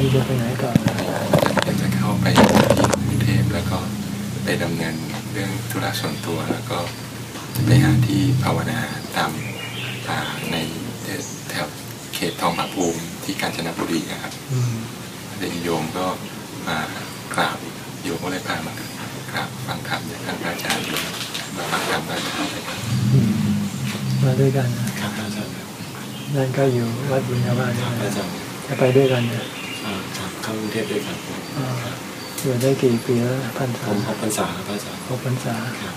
นี่จะไปไหนก่อนจะเข้าไปที่กรุงเทพแล้วก็ไปดำเนินเรื่องธุระส่วนตัวแล้วก็จะไปหาที่ภาวนาตามป่าในแถวเขตทองผาภูมิที่กาญจนบุรีนะครับอืมแต่โยมก็มากราบโยมก็เลยพามากราบฟังธรรมจากท่านพระอาจารย์อยู่มาฟังธรรมพระอาจารย์อืมมาด้วยกันนะครับอาจารย์ครับนั่นก็อยู่วัดบุญญาวาสครับนะอาจารย์จะไปด้วยกันเนี่ยอ่าครับ เข้ากรุงเทพด้วยกันอ่าอยู่ได้กี่ปีแล้วพันผสามมหกพรรษาครับอาจารย์หกพรรษาครับ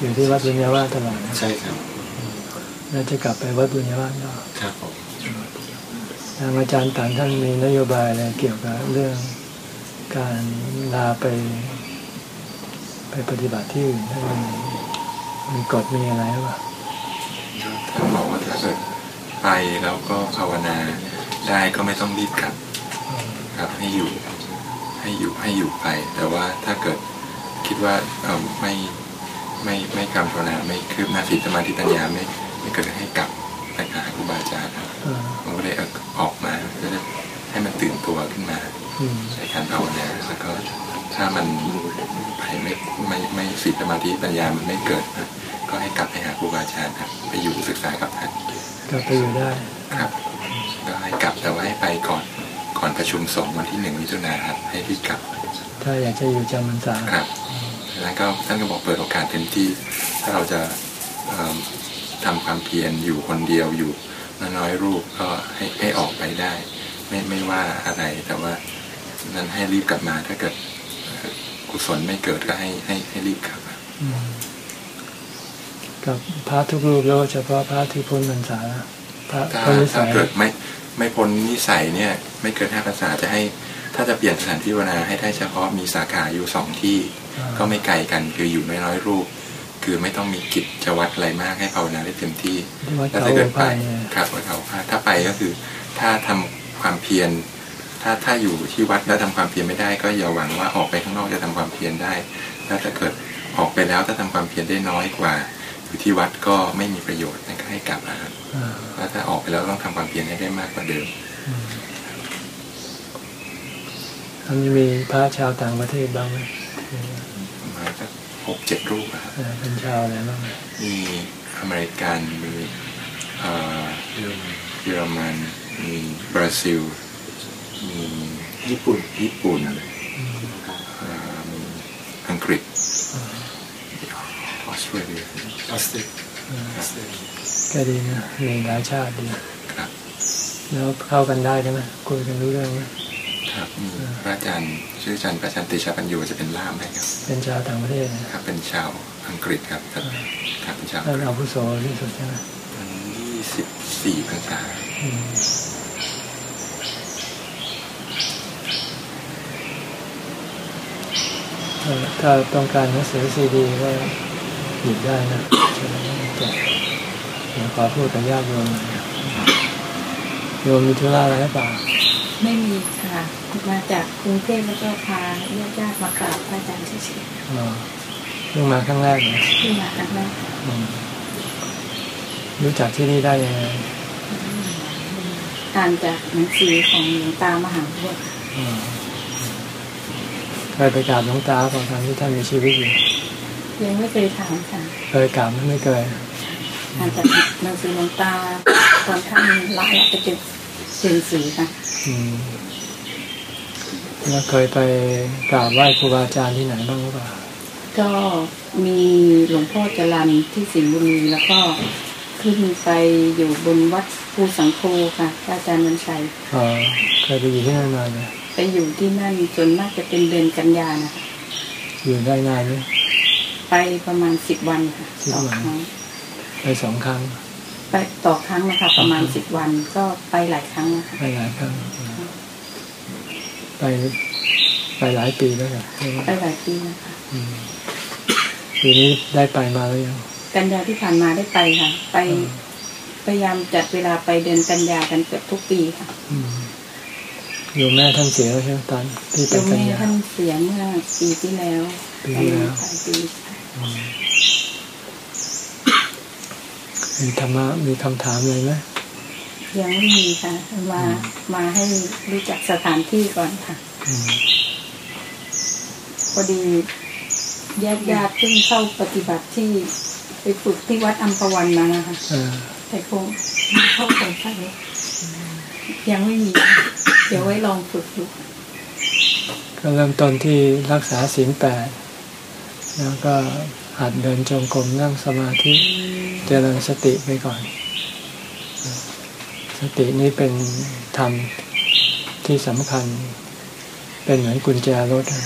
อยู่ที่วัดบุญญาวาสตลอดนะใช่ครับแล้วจะกลับไปวัดบุญญาวาสก็ครับผมทางอาจารย์ต่างท่านมีนโยบายอะไรเกี่ยวกับเรื่องการลาไป ไปปฏิบัติที่อื่นท่านมีมีกฎมีอะไรหรือเปล่าท่านบอกว่าถ้าเกิดไปแล้วก็ภาวนาได้ก็ไม่ต้องรีบกลับ ครับให้อยู่ให้อยู่ให้อยู่ไป แต่ว่าถ้าเกิดคิดว่าเออไม่ไม่ไม่กรรมภาวนาไม่คืบหน้าศีลสมาธิปัญญาไม่ไม่เกิดให้กลับไปหาครูบาอาจารย์ครับอ่ามันก็เลยเอาออกมาก็จะให้มันตื่นตัวขึ้นมาอืมในการภาวนาแล้วก็ถ้ามันไปไม่ไม่ไม่ศีลสมาธิปัญญามันไม่เกิดนะก็ให้กลับไปหาครูบาอาจารย์ครับไปอยู่ศึกษากับท่านกลับไปอยู่ได้ครับ ก็ให้กลับแต่ว่าให้ไปก่อน ก่อนประชุมสงฆ์วันที่หนึ่งมิถุนาครับให้รีบกลับ ถ้าอยากจะอยู่จำพรรษาครับแล้วก็ท่านก็บอกเปิดโอกาสเต็มที่ ถ้าเราจะเอิ่มทำความเพียรอยู่คนเดียวอยู่น้อยๆรูปก็ให้ให้ออกไปได้ ไม่ไม่ว่าอะไรแต่ว่านั้นให้รีบกลับมาถ้าเกิดเอ่อกุศลไม่เกิดก็ให้ให้ให้รีบกลับอืมกับพระทุกรูปแล้วเฉพาะพระที่พ้นพรรษาพระถ้าพ้นนิถ้าสัยเกิดไม่ ไม่พ้นนิสัยเนี่ย ไม่เกินห้าภาษาจะให้ ถ้าจะเปลี่ยนสถานที่ภาวนาให้ได้เฉพาะมีสาขาอยู่สองที่ ก็ไม่ไกลกันคืออยู่น้อยๆรูป คือไม่ต้องมีกิจจวัตรอะไรมากให้ภาวนาได้เต็มที่ที่วัดแล้วเขาถ้าเกิดไปพายเนี่ยครับวัดเขาพระถ้าไปก็คือ ถ้าทำความเพียรถ้าถ้าอยู่ที่วัดแล้วทำความเพียรไม่ได้ ก็อย่าหวังว่าออกไปข้างนอกจะทำความเพียรได้แล้วถ้าเกิดออกไปแล้วถ้าทำความเพียรได้น้อยกว่า อยู่ที่วัดก็ไม่มีประโยชน์นั่นก็ให้กลับมาครับอ่า แล้วถ้าออกไปแล้วต้องทำความเพียรให้ได้มากกว่าเดิมอันนี้มีพระชาวต่างประเทศบ้างไหมประมาณสักหกเจ็ดรูปอะครับเออเป็นชาวอะไรบ้างไหมมีอเมริกันมีเอ่อเรื่องเยอรมันมีบราซิล มีญี่ปุ่นญี่ปุ่นเอ่อมีอังกฤษออสเตรเลียออสเตรเลีย ออสเตรเลียก็ดีนะมีหลายชาติดีครับแล้วเข้ากันได้ใช่ไหมคุยกันรู้เรื่องไหมครับมีพระอาจารย์ชื่ออาจารย์ประชันติชาปัญโยจะเป็นล่ามให้ครับ เป็นชาวต่างประเทศนะครับ เป็นชาวอังกฤษครับครับครับเป็นชาวท่านอาวุโสที่สุดใช่ไหมยี่สิบสี่พรรษาอืมเออถ้าต้องการหนังสือซีดีก็หยิบได้นะแจกเดี๋ยวขอพูดกับญาติโยมหน่อยนะโยมมีธุระอะไรหรือเปล่าไม่มีค่ะ มาจากกรุงเทพแล้วก็พาญาติญาติๆมากราบพระอาจารย์เฉยอ๋อเพิ่งมาครั้งแรกเนี่ยๆที่มาครั้งแรกอืมรู้จักที่นี่ได้ยังไงอ่านจากหนังสือของหลวงตามหาบัวค่ะอืมเคยไปกราบหลวงตาก่อนตอนที่ท่านมีชีวิตอยู่ ยังไม่เคยถามค่ะ เคยกราบไหมไม่เคยอ่านจากหนังสือหลวงตาตอนท่านละแล้วไปเจอเสียนสีค่ะอืมแล้วเคยไปกราบไหว้ครูบาอาจารย์ที่ไหนบ้างหรือเปล่า ก็มีหลวงพ่อจรันที่สิงห์บุรีแล้วก็ขึ้นไปอยู่บนวัดภูสังโฆค่ะพระอาจารย์วันชัยอ๋อเคยไปอยู่ที่นั่นมาเนี่ยไปอยู่ที่นั่นส่วนมากจะเป็นเดือนกันยานะคะอยู่ได้นานไหม ไปประมาณสิบวันค่ะสิบต่อวันครั้งไปสองครั้ง ไปต่อครั้งนะคะประมาณสิบวันก็ไปหลายครั้งนะคะไปหลายครั้งไปไปหลายปีแล้วเนี่ยไปหลายปีนะคะอืมปีนี้ได้ไปมาแล้วยังกันยาที่ผ่านมาได้ไปค่ะ ไปอืมพยายามจัดเวลาไปเดือนกันยากันเกือบทุกปีค่ะอืมโยมแม่ท่านเสียแล้วใช่ไหมตอนที่ไปโยมกันแม่ยาท่านเสียเมื่อปีที่แล้วปีที่แล้วปลายปีอื มมีธรรมะมีคำถามอะไรไหมยังไม่มีค่ะ มามาให้รู้จักสถานที่ก่อนค่ะอืมพอดีญาติญาติๆเพิ่งเข้าปฏิบัติที่ไปฝึกที่วัดอัมพวันมานะคะเออแต่คงเข้าไปใช่ยังไม่มี เดี๋ยวไว้ลองฝึกดูก็เริ่มต้นที่รักษาศีลแปด แล้วก็หัดเดินจงกรมนั่งสมาธิเจริญสติไปก่อน สตินี้เป็นธรรมที่สำคัญ เป็นเหมือนกุญแจรถอะ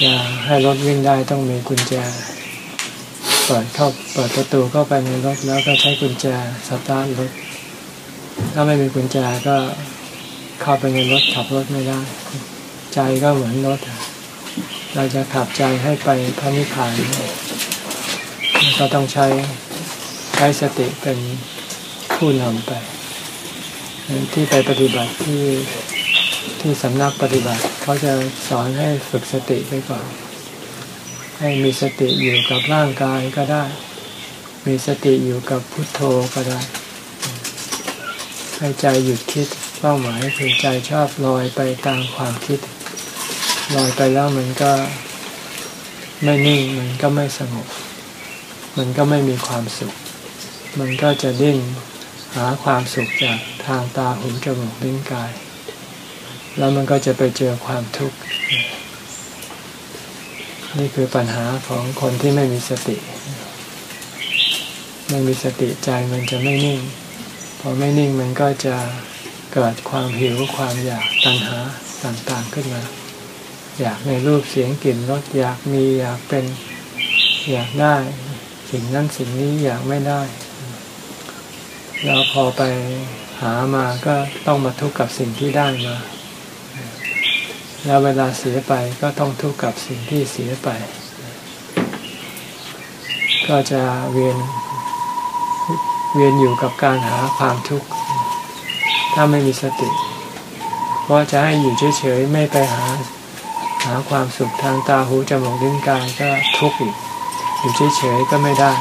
อย่าให้รถวิ่งได้ต้องมีกุญแจ เปิดเข้าเปิดประตูเข้าไปในรถแล้วก็ใช้กุญแจสตาร์ทรถ ถ้าไม่มีกุญแจก็เข้าไปในรถขับรถไม่ได้ ใจก็เหมือนรถอ เราจะขับใจให้ไปพระนิพพานเนี่ยก็ต้องใช้ใช้สติเป็นผู้นำไป ที่ไปปฏิบัติที่ที่สำนักปฏิบัติเขาจะสอนให้ฝึกสติไปก่อน ให้มีสติอยู่กับร่างกายก็ได้ มีสติอยู่กับพุทโธก็ได้ ให้ใจหยุดคิดเป้าหมายคือใจชอบลอยไปตามความคิด ลอยไปแล้วมันก็ไม่นิ่งมันก็ไม่สงบ มันก็ไม่มีความสุข มันก็จะดิ้นหาความสุขจากทางตาหูจมูกลิ้นกาย แล้วมันก็จะไปเจอความทุกข์ นี่คือปัญหาของคนที่ไม่มีสติ ไม่มีสติใจมันจะไม่นิ่ง พอไม่นิ่งมันก็จะเกิดความหิวความอยากตัณหาต่างๆขึ้นมา อยากในรูปเสียงกลิ่นรสอยากมีอยากเป็นอยากได้ สิ่งนั้นสิ่งนี้อยากไม่ได้แล้วพอไปหามาก็ต้องมาทุกข์กับสิ่งที่ได้มา แล้วเวลาเสียไปก็ต้องทุกข์กับสิ่งที่เสียไป ก็จะเวียนเวียนอยู่กับการหาความทุกข์ ถ้าไม่มีสติ เพราะจะให้อยู่เฉยๆ ไม่ไปหา หาความสุขทางตาหูจมูกลิ้นกายก็ทุกข์อีกอยู่เฉยๆก็ไม่ได้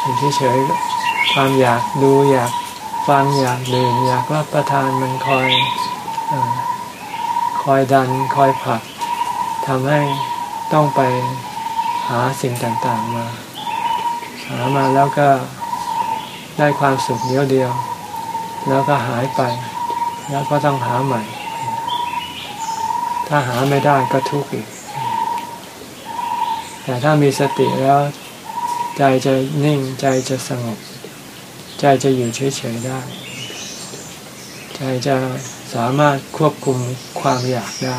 อยู่เฉยๆความอยากดูอยากฟังอยากดื่มอยากรับประทานมันคอยอคอยดันคอยผลักทำให้ต้องไปหาสิ่งต่างๆมาหามาแล้วก็ได้ความสุขเดียวเดียว แล้วก็หายไป แล้วก็ต้องหาใหม่ ถ้าหาไม่ได้ก็ทุกข์อีก แต่ถ้ามีสติแล้ว ใจจะนิ่งใจจะสงบ ใจจะอยู่เฉยๆได้ ใจจะสามารถควบคุมความอยากได้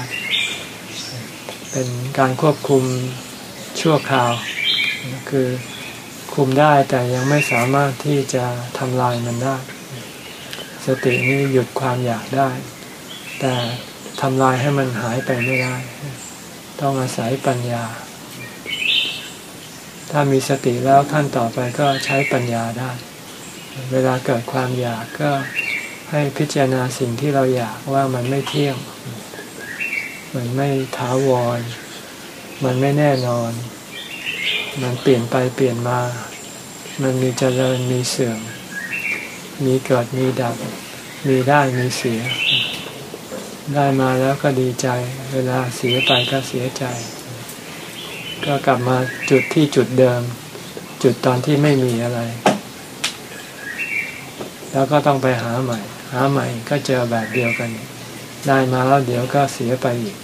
เป็นการควบคุมชั่วคราว คือคุมได้แต่ยังไม่สามารถที่จะทำลายมันได้ สตินี้หยุดความอยากได้ แต่ ทำลายให้มันหายไปไม่ได้ ต้องอาศัยปัญญา ถ้ามีสติแล้วขั้นต่อไปก็ใช้ปัญญาได้ เวลาเกิดความอยากก็ให้พิจารณาสิ่งที่เราอยากว่ามันไม่เที่ยง มันไม่ถาวร มันไม่แน่นอน มันเปลี่ยนไปเปลี่ยนมา มันมีเจริญมีเสื่อม มีเกิดมีดับ มีได้มีเสีย ได้มาแล้วก็ดีใจ เวลาเสียไปก็เสียใจ ก็กลับมาจุดที่จุดเดิม จุดตอนที่ไม่มีอะไร แล้วก็ต้องไปหาใหม่ หาใหม่ก็เจอแบบเดียวกัน ได้มาแล้วเดี๋ยวก็เสียไปอีก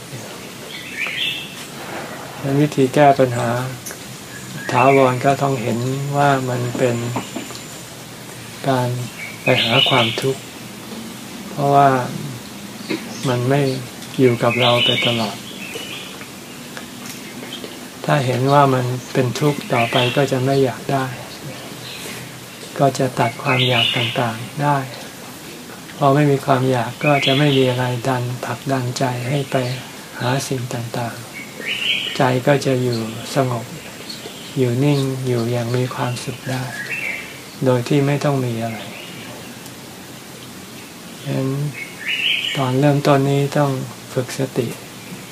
นั้นวิธีแก้ปัญหาถาวรก็ต้องเห็นว่ามันเป็นการไปหาความทุกข์ เพราะว่า มันไม่อยู่กับเราไปตลอด ถ้าเห็นว่ามันเป็นทุกข์ต่อไปก็จะไม่อยากได้ ก็จะตัดความอยากต่างๆได้ พอไม่มีความอยากก็จะไม่มีอะไรดันผลักดันใจให้ไปหาสิ่งต่างๆ ใจก็จะอยู่สงบ อยู่นิ่งอยู่อย่างมีความสุขได้ โดยที่ไม่ต้องมีอะไรฉะนั้น ตอนเริ่มต้นนี้ต้องฝึกสติ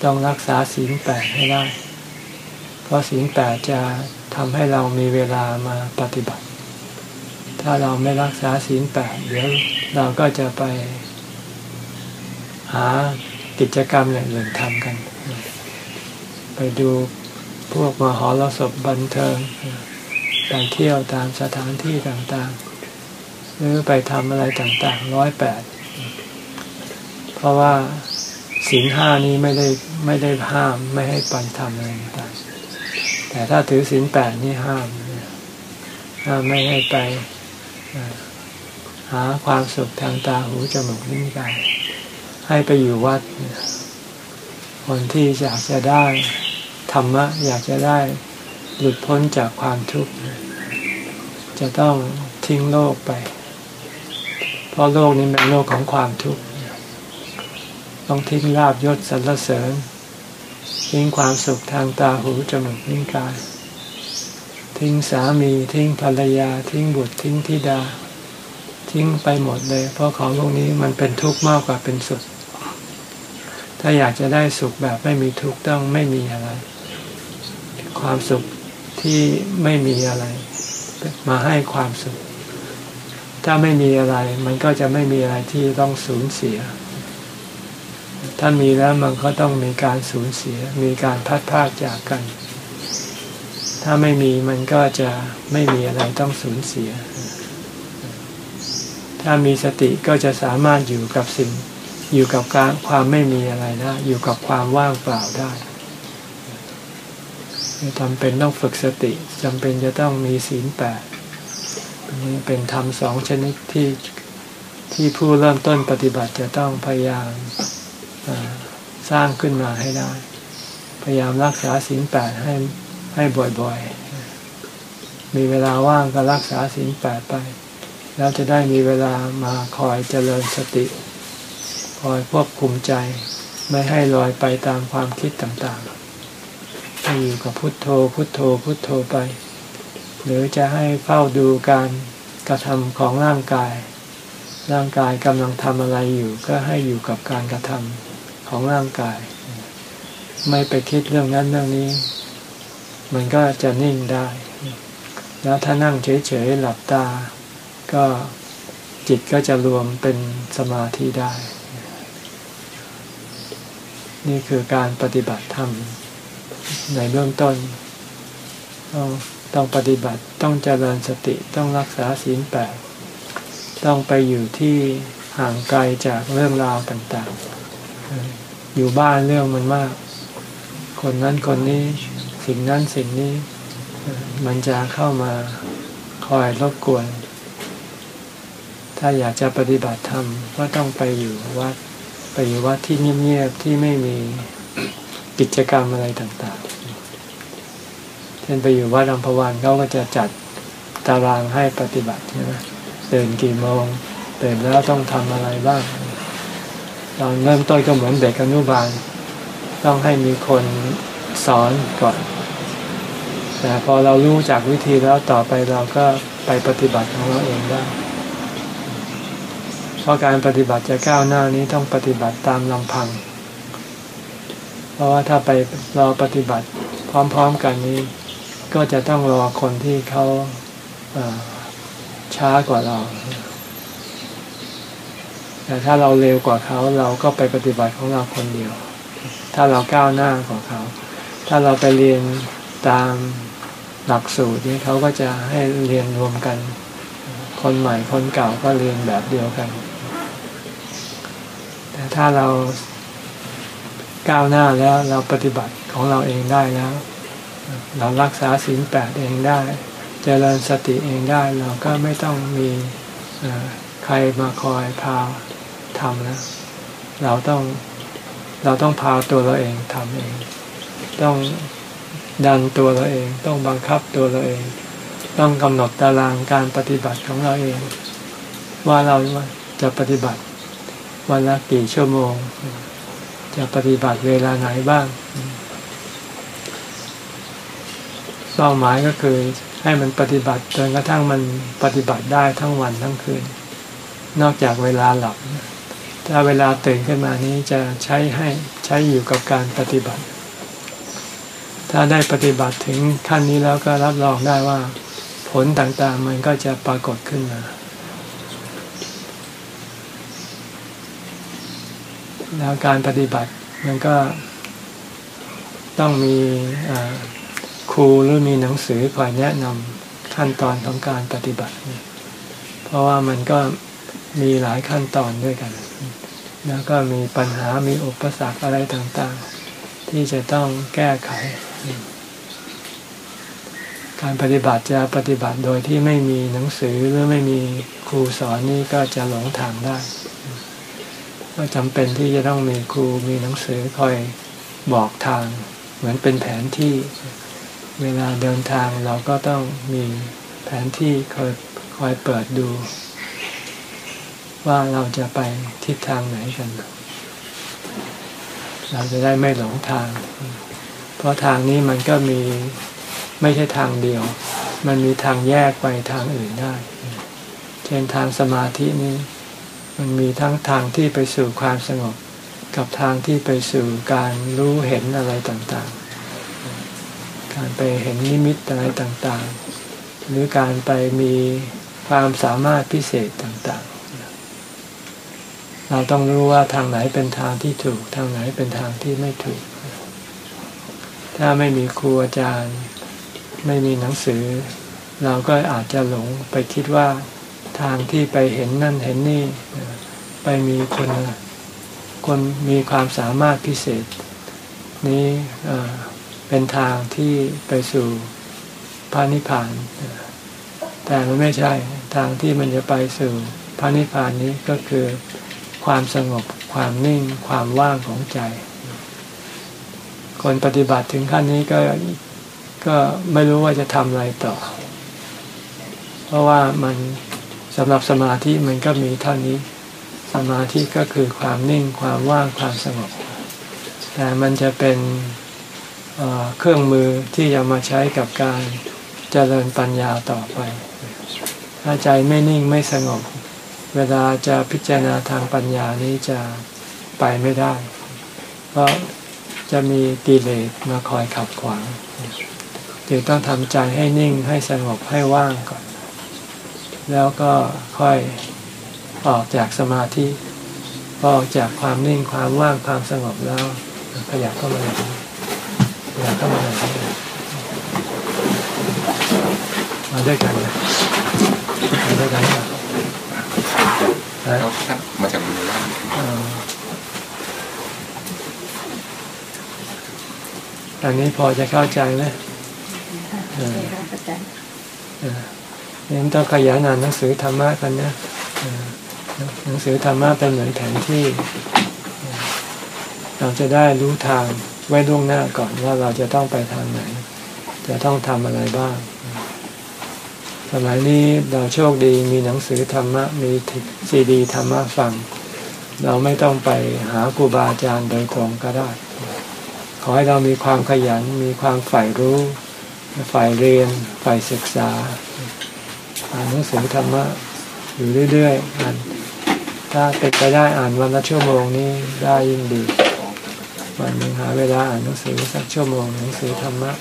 ต้องรักษาศีลแปดให้ได้ เพราะศีลแปดจะทำให้เรามีเวลามาปฏิบัติ ถ้าเราไม่รักษาศีลแปดเดี๋ยวเราก็จะไป หากิจกรรมอย่างอื่นทำกัน ไปดูพวกมหรสพบันเทิงไปเที่ยวตามสถานที่ต่างๆ หรือไปทำอะไรต่างๆร้อยแปด ราะว่าศีลห้านี้ไม่ได้ไม่ได้ห้ามไม่ให้ไปทำอะไรต่างแต่ถ้าถือศีลแปดนี่ห้ามห้ามไม่ให้ไปหาความสุขทางตาหูจมูกลิ้นกายให้ไปอยู่วัด คนที่อยากจะได้ธรรมะ อยากจะได้หลุดพ้นจากความทุกข์จะต้องทิ้งโลกไป เพราะโลกนี้เป็นโลกของความทุกข์ ต้องทิ้งลาบยศสรรเสริญ ทิ้งความสุขทางตาหูจมูกลิ้นกาย ทิ้งสามีทิ้งภรรยา ทิ้งบุตรทิ้งธิดา ทิ้งไปหมดเลย เพราะของพวกนี้มันเป็นทุกข์มากกว่าเป็นสุข ถ้าอยากจะได้สุขแบบไม่มีทุกข์ต้องไม่มีอะไร ความสุขที่ไม่มีอะไรมาให้ความสุข ถ้าไม่มีอะไร มันก็จะไม่มีอะไรที่ต้องสูญเสีย ถ้ามีแล้วมันก็ต้องมีการสูญเสีย มีการพัดพากจากกัน ถ้าไม่มีมันก็จะไม่มีอะไรต้องสูญเสีย ถ้ามีสติก็จะสามารถอยู่กับสิ่ง อยู่กับการความไม่มีอะไรได้อยู่กับความว่างเปล่าได้จำเป็นต้องฝึกสติจำเป็นจะต้องมีศีลแปดนี่เป็นธรรมสองชนิดที่ที่ผู้เริ่มต้นปฏิบัติจะต้องพยายาม สร้างขึ้นมาให้ได้ พยายามรักษาศีลแปดให้ให้บ่อยๆ มีเวลาว่างก็รักษาศีลแปดไป แล้วจะได้มีเวลามาคอยเจริญสติ คอยควบคุมใจ ไม่ให้ลอยไปตามความคิดต่างๆ ให้อยู่กับพุทโธพุทโธพุทโธไป หรือจะให้เฝ้าดูการกระทำของร่างกาย ร่างกายกำลังทำอะไรอยู่ก็ให้อยู่กับการกระทำ ของร่างกาย ไม่ไปคิดเรื่องนั้นเรื่องนี้ มันก็จะนิ่งได้ แล้วถ้านั่งเฉยๆหลับตา ก็จิตก็จะรวมเป็นสมาธิได้ นี่คือการปฏิบัติธรรมในเบื้องต้นต้องต้องปฏิบัติต้องเจริญสติต้องรักษาศีลแปดต้องไปอยู่ที่ห่างไกลจากเรื่องราวต่างๆ อยู่บ้านเรื่องมันมาก คนนั้นคนนี้สิ่งนั้นสิ่งนี้ มันจะเข้ามาคอยรบกวน ถ้าอยากจะปฏิบัติธรรมก็ต้องไปอยู่วัด ไปอยู่วัดที่เงียบๆที่ไม่มีกิจกรรมอะไรต่างๆ เช่นไปอยู่วัดอัมพวันเขาก็จะจัดตารางให้ปฏิบัติใช่ไหมเดินกี่โมงเดินแล้วต้องทำอะไรบ้าง ตอนเริ่มต้นก็เหมือนเด็กอนุบาล ต้องให้มีคนสอนก่อน แต่พอเรารู้จากวิธีแล้วต่อไปเราก็ไปปฏิบัติของเราเองได้เพราะการปฏิบัติจะก้าวหน้านี้ต้องปฏิบัติตามลำพัง เพราะว่าถ้าไปรอปฏิบัติพร้อมๆกันนี้ ก็จะต้องรอคนที่เขาช้ากว่าเรา แต่ถ้าเราเร็วกว่าเขาเราก็ไปปฏิบัติของเราคนเดียว ถ้าเราก้าวหน้ากว่าเขา ถ้าเราไปเรียนตามหลักสูตรนี้เขาก็จะให้เรียนรวมกัน คนใหม่คนเก่าก็เรียนแบบเดียวกัน แต่ถ้าเราก้าวหน้าแล้วเราปฏิบัติของเราเองได้แล้ว เรารักษาศีลแปดเองได้จเจริญสติเองได้เราก็ไม่ต้องมีใครมาคอยพา ทำนะเราต้องเราต้องพาตัวเราเองทำเอง ต้องดันตัวเราเอง ต้องบังคับตัวเราเอง ต้องกำหนดตารางการปฏิบัติของเราเอง ว่าเราจะปฏิบัติ วันละกี่ชั่วโมง จะปฏิบัติเวลาไหนบ้างเป้าหมายก็คือให้มันปฏิบัติจนกระทั่งมันปฏิบัติได้ทั้งวันทั้งคืน นอกจากเวลาหลับ ถ้าเวลาตื่นขึ้นมานี้จะใช้ให้ใช้อยู่กับการปฏิบัติ ถ้าได้ปฏิบัติถึงขั้นนี้แล้วก็รับรองได้ว่า ผลต่างๆมันก็จะปรากฏขึ้นมาแล้วการปฏิบัติมันก็ต้องมีครูหรือมีหนังสือคอยแนะนำขั้นตอนของการปฏิบัติ เพราะว่ามันก็มีหลายขั้นตอนด้วยกัน แล้วก็มีปัญหามีอุปสรรคอะไรต่างๆ ที่จะต้องแก้ไข การปฏิบัติจะปฏิบัติโดยที่ไม่มีหนังสือหรือไม่มีครูสอนนี่ก็จะหลงทางได้ก็จำเป็นที่จะต้องมีครูมีหนังสือคอยบอกทาง เหมือนเป็นแผนที่เวลาเดินทางเราก็ต้องมีแผนที่คอยคอยเปิดดู ว่าเราจะไปทิศทางไหนกัน เราจะได้ไม่หลงทาง เพราะทางนี้มันก็มีไม่ใช่ทางเดียว มันมีทางแยกไปทางอื่นได้ เช่นทางสมาธินี้มันมีทั้งทางที่ไปสู่ความสงบ กับทางที่ไปสู่การรู้เห็นอะไรต่างๆ การไปเห็นนิมิตอะไรต่างๆ หรือการไปมีความสามารถพิเศษต่างๆ เราต้องรู้ว่าทางไหนเป็นทางที่ถูก ทางไหนเป็นทางที่ไม่ถูก ถ้าไม่มีครูอาจารย์ ไม่มีหนังสือ เราก็อาจจะหลงไปคิดว่าทางที่ไปเห็นนั่นเห็นนี่ ไปมีคนคนมีความสามารถพิเศษ นี้เป็นทางที่ไปสู่พระนิพพาน แต่มันไม่ใช่ทางที่มันจะไปสู่พระนิพพานนี้ก็คือ ความสงบ ความนิ่ง ความว่างของใจ คนปฏิบัติถึงขั้นนี้ก็ก็ไม่รู้ว่าจะทำอะไรต่อ เพราะว่ามันสำหรับสมาธิมันก็มีเท่านี้ สมาธิก็คือความนิ่ง ความว่าง ความสงบ แต่มันจะเป็นเเครื่องมือที่จะมาใช้กับการเจริญปัญญาต่อไป ถ้าใจไม่นิ่งไม่สงบ เวลาจะพิจารณาทางปัญญานี้จะไปไม่ได้ เพราะจะมีกิเลสมาคอยขับขวางจึงต้องทำใจให้นิ่งให้สงบให้ว่างก่อน แล้วก็ค่อยออกจากสมาธิออกจากความนิ่งความว่างความสงบแล้ว ขยับเข้ามาเลยขยับเข้ามาเลยมาด้วยกันนะมาด้วยกันนะ เขาท่านมาจากมือว่างอันนี้พอจะเข้าใจไหมใช่ค่ะอาจารย์นี่ต้องขยันอ่านหนังสือธรรมะกันนะหนังสือธรรมะเป็นเหมือนแผนที่ เราจะได้รู้ทางไว้ล่วงหน้าก่อนว่าเราจะต้องไปทางไหน จะต้องทำอะไรบ้างส มัยนี้เราโชคดีมีหนังสือธรรมะมีซีดีธรรมะฟัง เราไม่ต้องไปหาครูบาอาจารย์โดยตรงก็ได้ ขอให้เรามีความขยันมีความใฝ่รู้ใฝ่เรียนใฝ่ศึกษาอ่านหนังสือธรรมะอยู่เรื่อยๆอ่านถ้าเป็นไปได้อ่านวันละชั่วโมงนี้ได้ยิ่งดีวันหนึ่งหาเวลาอ่านหนังสือสักชั่วโมงหนังสือธรรมะ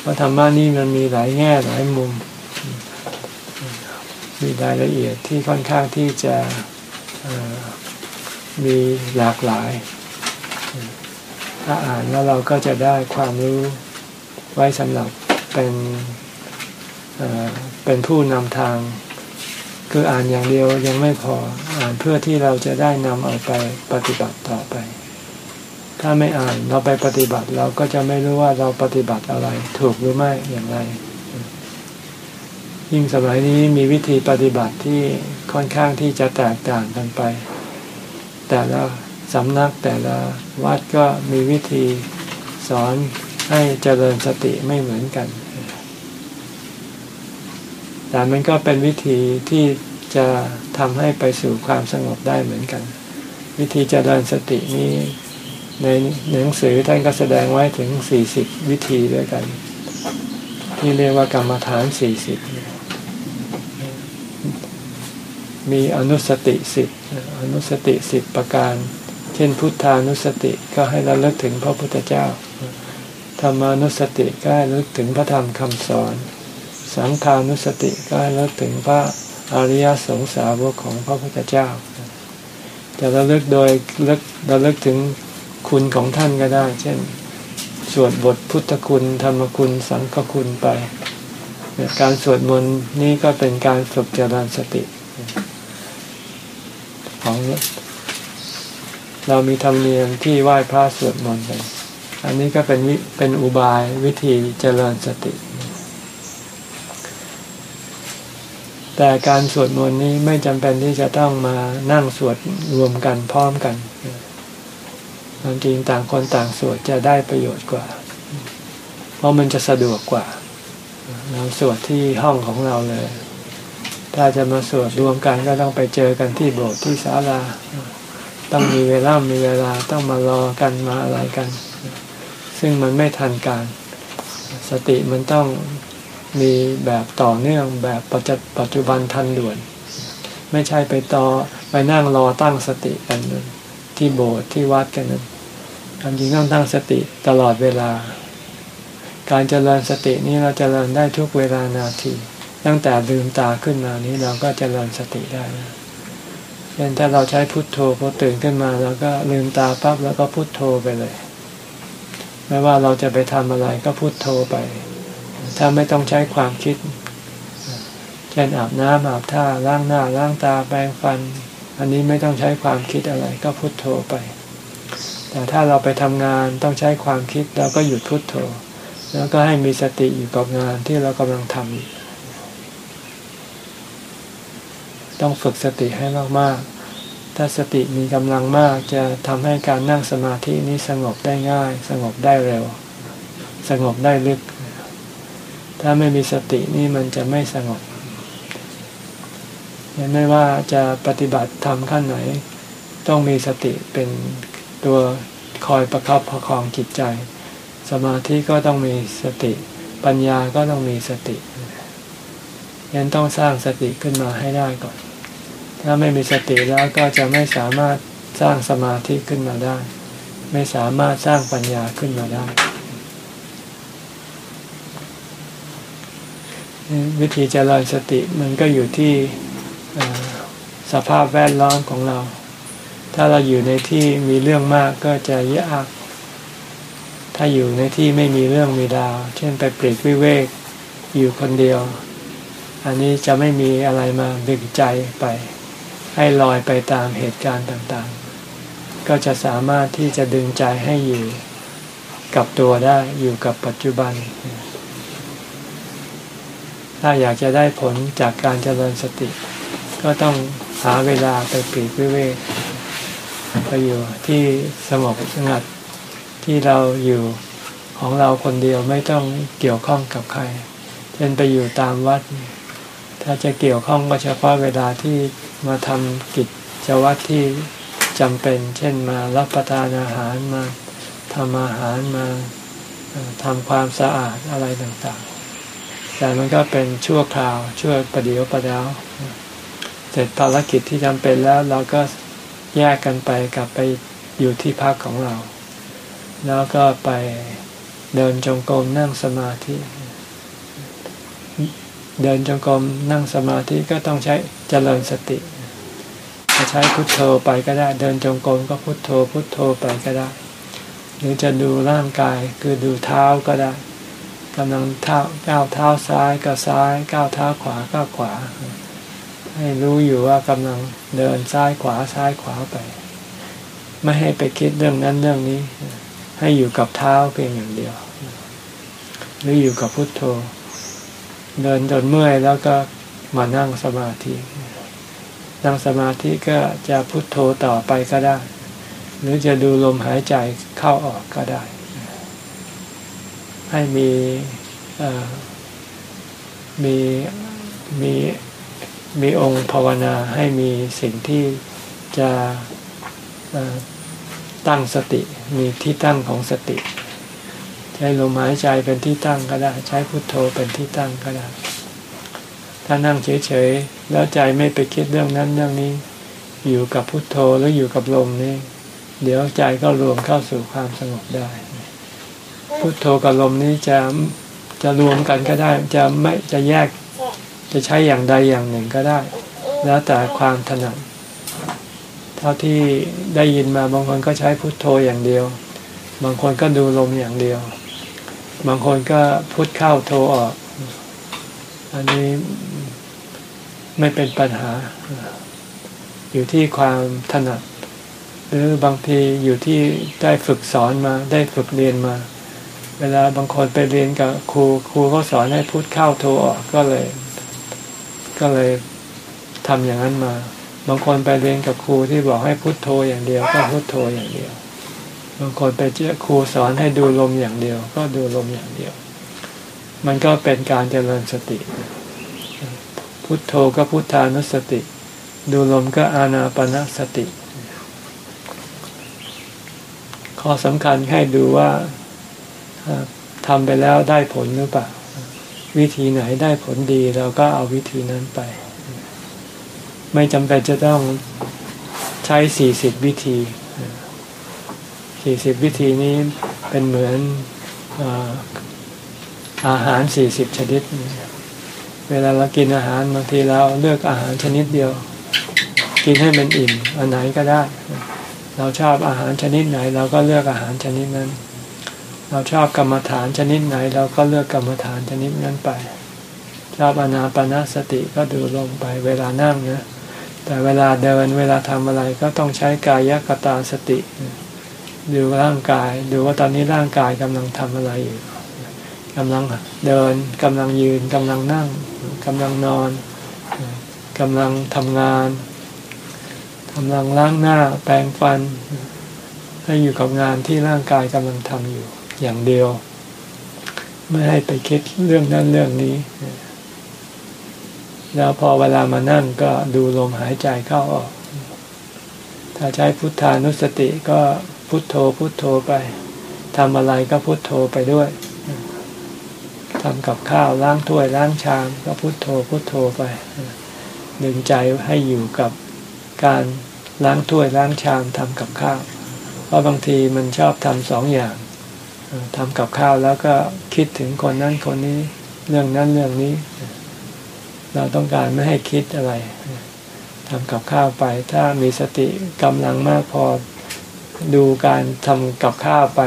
เพราะธรรมะนี่มันมีหลายแง่หลายมุม มีรายละเอียดที่ค่อนข้างที่จะมีหลากหลาย ถ้าอ่านแล้วเราก็จะได้ความรู้ไว้สำหรับเป็นเป็นผู้นำทาง คืออ่านอย่างเดียวยังไม่พออ่านเพื่อที่เราจะได้นำเอาไปปฏิบัติต่อไป ถ้าไม่อ่านเราไปปฏิบัติเราก็จะไม่รู้ว่าเราปฏิบัติอะไรถูกหรือไม่อย่างไร ยิ่งสมัยนี้มีวิธีปฏิบัติที่ค่อนข้างที่จะแตกต่างกันไป แต่ละสำนักแต่ละวัดก็มีวิธีสอนให้เจริญสติไม่เหมือนกัน แต่มันก็เป็นวิธีที่จะทำให้ไปสู่ความสงบได้เหมือนกัน วิธีเจริญสตินี้ในหนังสือท่านก็แสดงไว้ถึงสี่สิบวิธีด้วยกัน ที่เรียกว่ากรรมฐานสี่สิบ มีอนุสติสิบอนุสติสิบประการ เช่นพุทธานุสติก็ให้ระลึกถึงพระพุทธเจ้า ธรรมานุสติก็ให้ระลึกถึงพระธรรมคำสอน สังขานุสติก็ระลึกถึงพระอริยสงสาวกของพระพุทธเจ้า จะระลึกโดยระลึกระลึกถึงคุณของท่านก็ได้ เช่น สวดบทพุทธคุณ ธรรมคุณสังฆคุณไป การสวดมนต์นี้ก็เป็นการฝึกเจริญสติ เรามีธรรมเนียมที่ไหว้พระสวดมนต์กันอันนี้ก็เป็นวิเป็นอุบายวิธีเจริญสติ แต่การสวดมนต์นี้ไม่จำเป็นที่จะต้องมานั่งสวดรวมกันพร้อมกันความจริงต่างคนต่างสวดจะได้ประโยชน์กว่า เพราะมันจะสะดวกกว่า เราสวดที่ห้องของเราเลย ถ้าจะมาสวดรวมกันก็ต้องไปเจอกันที่โบสถ์ที่ศาลา ต้องมีเวลามีเวลาต้องมารอกันมาอะไรกัน ซึ่งมันไม่ทันการ สติมันต้องมีแบบต่อเนื่องแบบปัจจุบันทันด่วน ไม่ใช่ไปต่อไปนั่งรอตั้งสติกันนนที่โบสถ์ที่วัดกันนั้นความจริงต้องตั้งสติตลอดเวลา การเจริญสตินี้เราจเจริญได้ทุกเวลานาที ตั้งแต่ลืมตาขึ้นมานี้เราก็จเจริญสติได้เช่นถ้าเราใช้พุทโธพอตื่นขึ้นมาแล้วก็ลืมตาปั๊บแล้วก็พุทโธไปเลย ไม่ว่าเราจะไปทำอะไรก็พุทโธไป ถ้าไม่ต้องใช้ความคิด เช่นอาบน้ำอาบท่าล้างหน้าล้างตาแปรงฟัน อันนี้ไม่ต้องใช้ความคิดอะไรก็พุทโธไป แต่ถ้าเราไปทำงานต้องใช้ความคิดเราก็หยุดพุทโธ แล้วก็ให้มีสติอยู่กับงานที่เรากำลังทำ ต้องฝึกสติให้มากๆ ถ้าสติมีกำลังมากจะทำให้การนั่งสมาธินี้สงบได้ง่าย สงบได้เร็ว สงบได้ลึก ถ้าไม่มีสตินี่มันจะไม่สงบยังไม่ว่าจะปฏิบัติทำขั้นไหน ต้องมีสติเป็นตัวคอยประคับประคองจิตใจ สมาธิก็ต้องมีสติปัญญาก็ต้องมีสติยันต้องสร้างสติขึ้นมาให้ได้ก่อน ถ้าไม่มีสติแล้วก็จะไม่สามารถสร้างสมาธิขึ้นมาได้ ไม่สามารถสร้างปัญญาขึ้นมาได้ วิธีเจริญสติมันก็อยู่ที่สภาพแวดล้อมของเรา ถ้าเราอยู่ในที่มีเรื่องมากก็จะยาก ถ้าอยู่ในที่ไม่มีเรื่องมีดาว เช่นไปปลีกวิเวกอยู่คนเดียว อันนี้จะไม่มีอะไรมาดึงใจไป ให้ลอยไปตามเหตุการณ์ต่างๆ ก็จะสามารถที่จะดึงใจให้อยู่กับตัวได้อยู่กับปัจจุบัน ถ้าอยากจะได้ผลจากการเจริญสติ ก็ต้องหาเวลาไปปีกวิเวกไปอยู่ที่สงบสงัดที่เราอยู่ของเราคนเดียวไม่ต้องเกี่ยวข้องกับใครเช่นไปอยู่ตามวัด ถ้าจะเกี่ยวข้องก็เฉพาะเวลาที่ มาทำกิจวัตรที่จำเป็น เช่นมารับประทานอาหารมาทำอาหารมาทำความสะอาดอะไรต่างๆ แต่มันก็เป็นชั่วคราวชั่วประเดียวประดาวเสร็จภารกิจที่จำเป็นแล้วเราก็แยกกันไปกลับไปอยู่ที่พักของเรา แล้วก็ไปเดินจงกรมนั่งสมาธิ เดินจงกรมนั่งสมาธิก็ต้องใช้เจริญสติจะใช้พุทโธไปก็ได้ เดินจงกรมก็พุทโธพุทโธไปก็ได้ หรือจะดูร่างกายคือดูเท้าก็ได้กำลังเท้าก้าวเท้าซ้ายก็ซ้ายก้าวเท้าขวาก็ขวา ให้รู้อยู่ว่ากำลังเดินซ้ายขวาซ้ายขวาไป ไม่ให้ไปคิดเรื่องนั้นเรื่องนี้ ให้อยู่กับเท้าเพียงอย่างเดียว หรืออยู่กับพุทโธ เดินจนเมื่อยแล้วก็มานั่งสมาธิ นั่งสมาธิก็จะพุทโธต่อไปก็ได้ หรือจะดูลมหายใจเข้าออกก็ได้ ให้มีมีมีมีองค์ภาวนาให้มีสิ่งที่จะตั้งสติ มีที่ตั้งของสติ ใช้ลมหายใจเป็นที่ตั้งก็ได้ ใช้พุทโธเป็นที่ตั้งก็ได้ ถ้านั่งเฉยๆแล้วใจไม่ไปคิดเรื่องนั้นเรื่องนี้ อยู่กับพุทโธหรืออยู่กับลมนี่ เดี๋ยวใจก็รวมเข้าสู่ความสงบได้ พุทโธกับลมนี้จะจะรวมกันก็ได้ จะไม่จะแยกจะใช้อย่างใดอย่างหนึ่งก็ได้ แล้วแต่ความถนัดเท่าที่ได้ยินมาบางคนก็ใช้พุทโธอย่างเดียว บางคนก็ดูลมอย่างเดียว บางคนก็พุทเข้าโธออก อันนี้ไม่เป็นปัญหา อยู่ที่ความถนัด หรือบางทีอยู่ที่ได้ฝึกสอนมา ได้ฝึกเรียนมา เวลาบางคนไปเรียนกับครูครูเขาสอนให้พุทเข้าโทออกก็เลย ก็เลยทำอย่างนั้นมา บางคนไปเรียนกับครูที่บอกให้พุทโธอย่างเดียว ก็พุทโธอย่างเดียว บางคนไปเจอครูสอนให้ดูลมอย่างเดียว ก็ดูลมอย่างเดียว มันก็เป็นการเจริญสติ พุทโธก็พุทธานุสติ ดูลมก็อานาปนสติ ข้อสำคัญให้ดูว่าทำไปแล้วได้ผลหรือเปล่า วิธีไหนได้ผลดีเราก็เอาวิธีนั้นไป ไม่จำเป็นจะต้องใช้สี่สิบวิธี สี่สิบวิธีนี้เป็นเหมือนอาหารสี่สิบชนิด เวลาเรากินอาหารบางทีเราเลือกอาหารชนิดเดียว กินให้มันอิ่มอันไหนก็ได้ เราชอบอาหารชนิดไหน เราก็เลือกอาหารชนิดนั้น เราชอบกรรมฐานชนิดไหน เราก็เลือกกรรมฐานชนิดนั้นไป ชอบอนาปนาสติก็ดูลงไปเวลานั่งนะแต่เวลาเดินเวลาทำอะไรก็ต้องใช้กายกตาสติ ดูร่างกาย ดูว่าตอนนี้ร่างกายกำลังทำอะไรอยู่กำลังเดินกำลังยืนกำลังนั่งกำลังนอนกำลังทำงานกำลังล้างหน้าแปรงฟัน ให้อยู่กับงานที่ร่างกายกำลังทำอยู่อย่างเดียว ไม่ให้ไปคิดเรื่องนั้นเรื่องนี้ แล้วพอเวลามานั่งก็ดูลมหายใจเข้าออก ถ้าใช้พุทธานุสติก็ พุทโธพุทโธไปทำอะไรก็พุทโธไปด้วยทำกับข้าวล้างถ้วยล้างชามก็พุทโธพุทโธไปดึงใจให้อยู่กับการล้างถ้วยล้างชามทำกับข้าว เพราะบางทีมันชอบทำสองอย่างทำกับข้าวแล้วก็คิดถึงคนนั้นคนนี้ เรื่องนั้นเรื่องนี้ เราต้องการไม่ให้คิดอะไรทำกับข้าวไป ถ้ามีสติกำลังมากพอ ดูการทำกับข้าวไป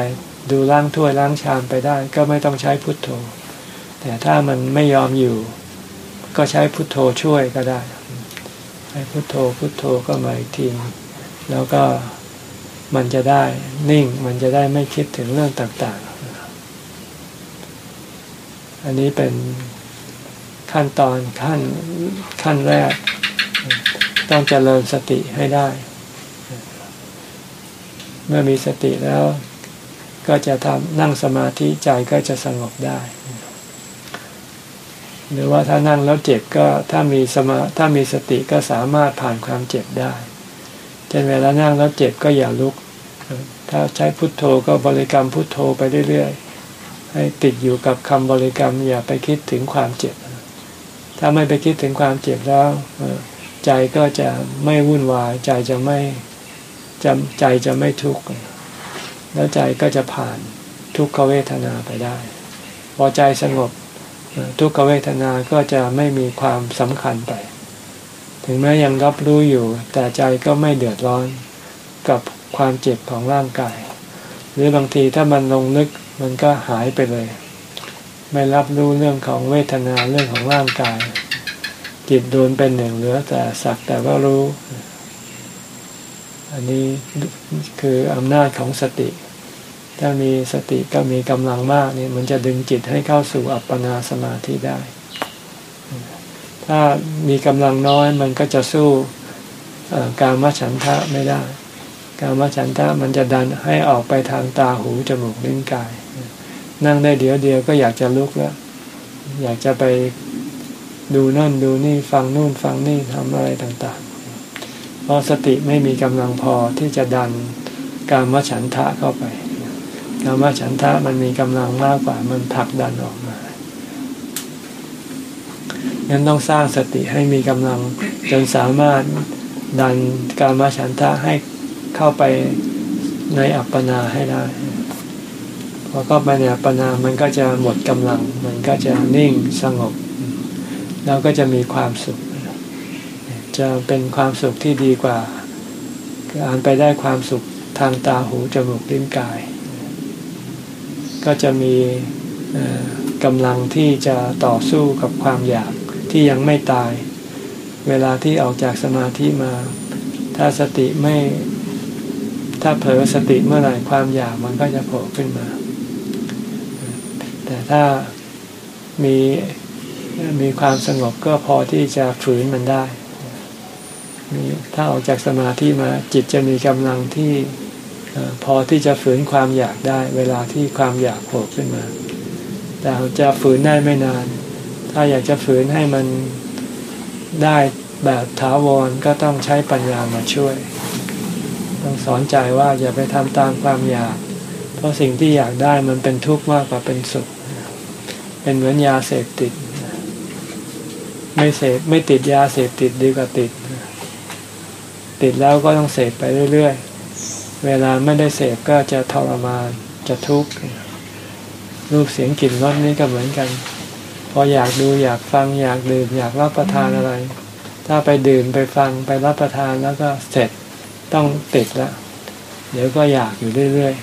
ดูล้างถ้วยล้างชามไปได้ ก็ไม่ต้องใช้พุทโธ แต่ถ้ามันไม่ยอมอยู่ ก็ใช้พุทโธช่วยก็ได้ให้พุทโธพุทโธก็มาอีกที แล้วก็มันจะได้นิ่งมันจะได้ไม่คิดถึงเรื่องต่างๆ อันนี้เป็นขั้นตอนขั้นขั้นแรก ต้องเจริญสติให้ได้ เมื่อมีสติแล้ว ก็จะทำนั่งสมาธิใจก็จะสงบได้ หรือว่าถ้านั่งแล้วเจ็บก็ถ้ามีสมาถ้ามีสติก็สามารถผ่านความเจ็บได้เช่นเวลานั่งแล้วเจ็บก็อย่าลุก ถ้าใช้พุทโธก็บริกรรมพุทโธไปเรื่อยๆ ให้ติดอยู่กับคำบริกรรม อย่าไปคิดถึงความเจ็บ ถ้าไม่ไปคิดถึงความเจ็บแล้วใจก็จะไม่วุ่นวายใจจะไม่ จใจจะไม่ทุกข์แล้วใจก็จะผ่านทุกขเวทนาไปได้ พอใจสงบทุกขเวทนาก็จะไม่มีความสำคัญไป ถึงแม้ยังรับรู้อยู่ แต่ใจก็ไม่เดือดร้อนกับความเจ็บของร่างกาย หรือบางทีถ้ามันลงลึกมันก็หายไปเลย ไม่รับรู้เรื่องของเวทนาเรื่องของร่างกาย จิตโดนเป็นหนึ่งเหลือแต่สักแต่ว่ารู้ อันนี้คืออำนาจของสติ ถ้ามีสติก็มีกำลังมากเนี่ยมันจะดึงจิตให้เข้าสู่อัปปนาสมาธิได้ ถ้ามีกำลังน้อยมันก็จะสู้การมฉันทะไม่ได้ การมฉันทะมันจะดันให้ออกไปทางตาหูจมูกลิ้นกาย นั่งได้เดี๋ยวเดียวก็อยากจะลุกแล้ว อยากจะไปดูนั่นดูนี่ฟังนู่นฟังนี่ทำอะไรต่าง ราะสติไม่มีกำลังพอที่จะดันการมฉันทะเข้าไปคำว่าฉันทะมันมีกำลังมากกว่ามันผลักดันออกมางั้นต้องสร้างสติให้มีกำลังจนสามารถดันการมฉันทะให้เข้าไปในอัปปนาให้ได้พพอเข้าไปในอัปปนา มันก็จะหมดกำลัง มันก็จะนิ่งสงบ แล้วก็จะมีความสุข จะเป็นความสุขที่ดีกว่าการไปได้ความสุขทางตาหูจมูกลิ้นกาย ก็จะมีกำลังที่จะต่อสู้กับความอยากที่ยังไม่ตาย เวลาที่ออกจากสมาธิมา ถ้าสติไม่ถ้าเผลอสติเมื่อไหร่ความอยากมันก็จะโผล่ขึ้นมา แต่ถ้ามีมีความสงบก็พอที่จะฝืนมันได้ มีถ้าออกจากสมาธิมาจิตจะมีกำลังที่พอที่จะฝืนความอยากได้ เวลาที่ความอยากโผล่ขึ้นมา แต่จะฝืนได้ไม่นาน ถ้าอยากจะฝืนให้มันได้แบบถาวรก็ต้องใช้ปัญญามาช่วย ต้องสอนใจว่าอย่าไปทำตามความอยาก เพราะสิ่งที่อยากได้มันเป็นทุกข์มากกว่าเป็นสุข เป็นเหมือนยาเสพติด ไม่เสพไม่ติดยาเสพติดดีกว่าติด ติดแล้วก็ต้องเสพไปเรื่อยๆ เวลาไม่ได้เสพก็จะทรมานจะทุกข์รูปเสียงกลิ่นรสนี่ก็เหมือนกัน พออยากดูอยากฟังอยากดื่มอยากรับประทานอะไร ถ้าไปดื่มไปฟังไปรับประทานแล้วก็เสร็จต้องติดแล้วเดี๋ยวก็อยากอยู่เรื่อย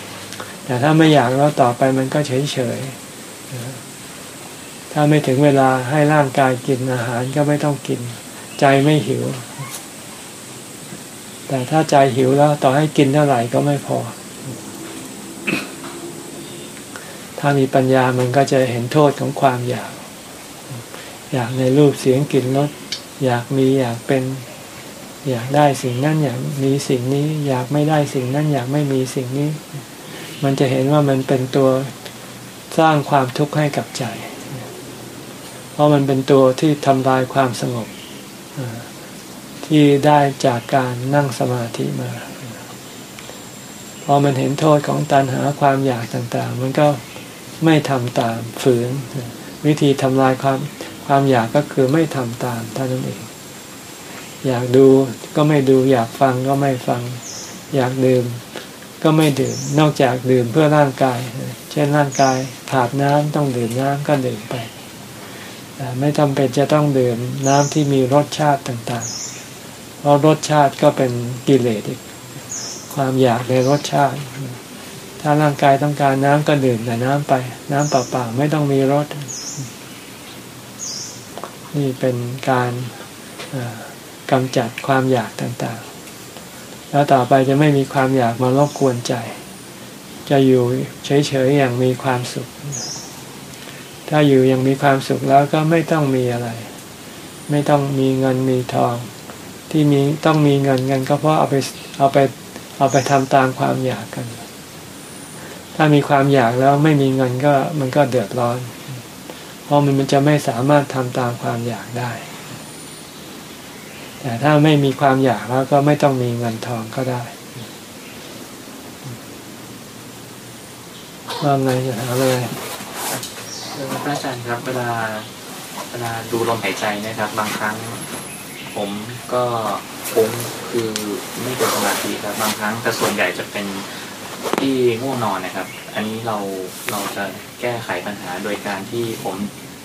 ๆ แต่ถ้าไม่อยากแล้วต่อไปมันก็เฉยๆ ถ้าไม่ถึงเวลาให้ร่างกายกินอาหารก็ไม่ต้องกิน ใจไม่หิว แต่ถ้าใจหิวแล้วต่อให้กินเท่าไหร่ก็ไม่พอ ถ้ามีปัญญามันก็จะเห็นโทษของความอยาก อยากในรูปเสียงกลิ่นรสอยากมีอยากเป็นอยากได้สิ่งนั้นอยากมีสิ่งนี้ อยากไม่ได้สิ่งนั้นอยากไม่มีสิ่งนี้ มันจะเห็นว่ามันเป็นตัวสร้างความทุกข์ให้กับใจ เพราะมันเป็นตัวที่ทำลายความสงบ ที่ได้จากการนั่งสมาธิมา พอมันเห็นโทษของตัณหาความอยากต่างๆ มันก็ไม่ทำตามฝืน วิธีทำลายความความอยากก็คือไม่ทำตามเท่านั้นเอง อยากดูก็ไม่ดูอยากฟังก็ไม่ฟัง อยากดื่มก็ไม่ดื่ม นอกจากดื่มเพื่อร่างกาย เช่นร่างกายขาดน้ำต้องดื่มน้ำก็ดื่มไปแต่ไม่จำเป็นจะต้องดื่มน้ำที่มีรสชาติต่างๆ เพราะรสชาติก็เป็นกิเลสอีกความอยากในรสชาติ ถ้าร่างกายต้องการน้ำก็ดื่มแต่น้ำไป น้ำเปล่าๆไม่ต้องมีรส นี่เป็นการกำจัดความอยากต่างๆ แล้วต่อไปจะไม่มีความอยากมารบกวนใจ จะอยู่เฉยๆอย่างมีความสุข ถ้าอยู่ย่างมีความสุขแล้วก็ไม่ต้องมีอะไร ไม่ต้องมีเงินมีทอง ที่มีต้องมีเงินเงินก็เพราะเอาไปเอาไปเอาไปทำตามความอยากกัน ถ้ามีความอยากแล้วไม่มีเงินก็มันก็เดือดร้อน เพราะมันมันจะไม่สามารถทำตามความอยากได้ แต่ถ้าไม่มีความอยากแล้วก็ไม่ต้องมีเงินทองก็ได้ว่าไงจะถามอะไรพระอาจารย์ครับเวลาเวลาดูลมหายใจนะครับ บางครั้ง ผมก็ฟุ้งคือไม่เกิดสมาธิครับบางครั้งแต่ส่วนใหญ่จะเป็นที่ง่วงนอนนะครับ อันนี้เราเราจะแก้ไขปัญหาโดยการที่ผม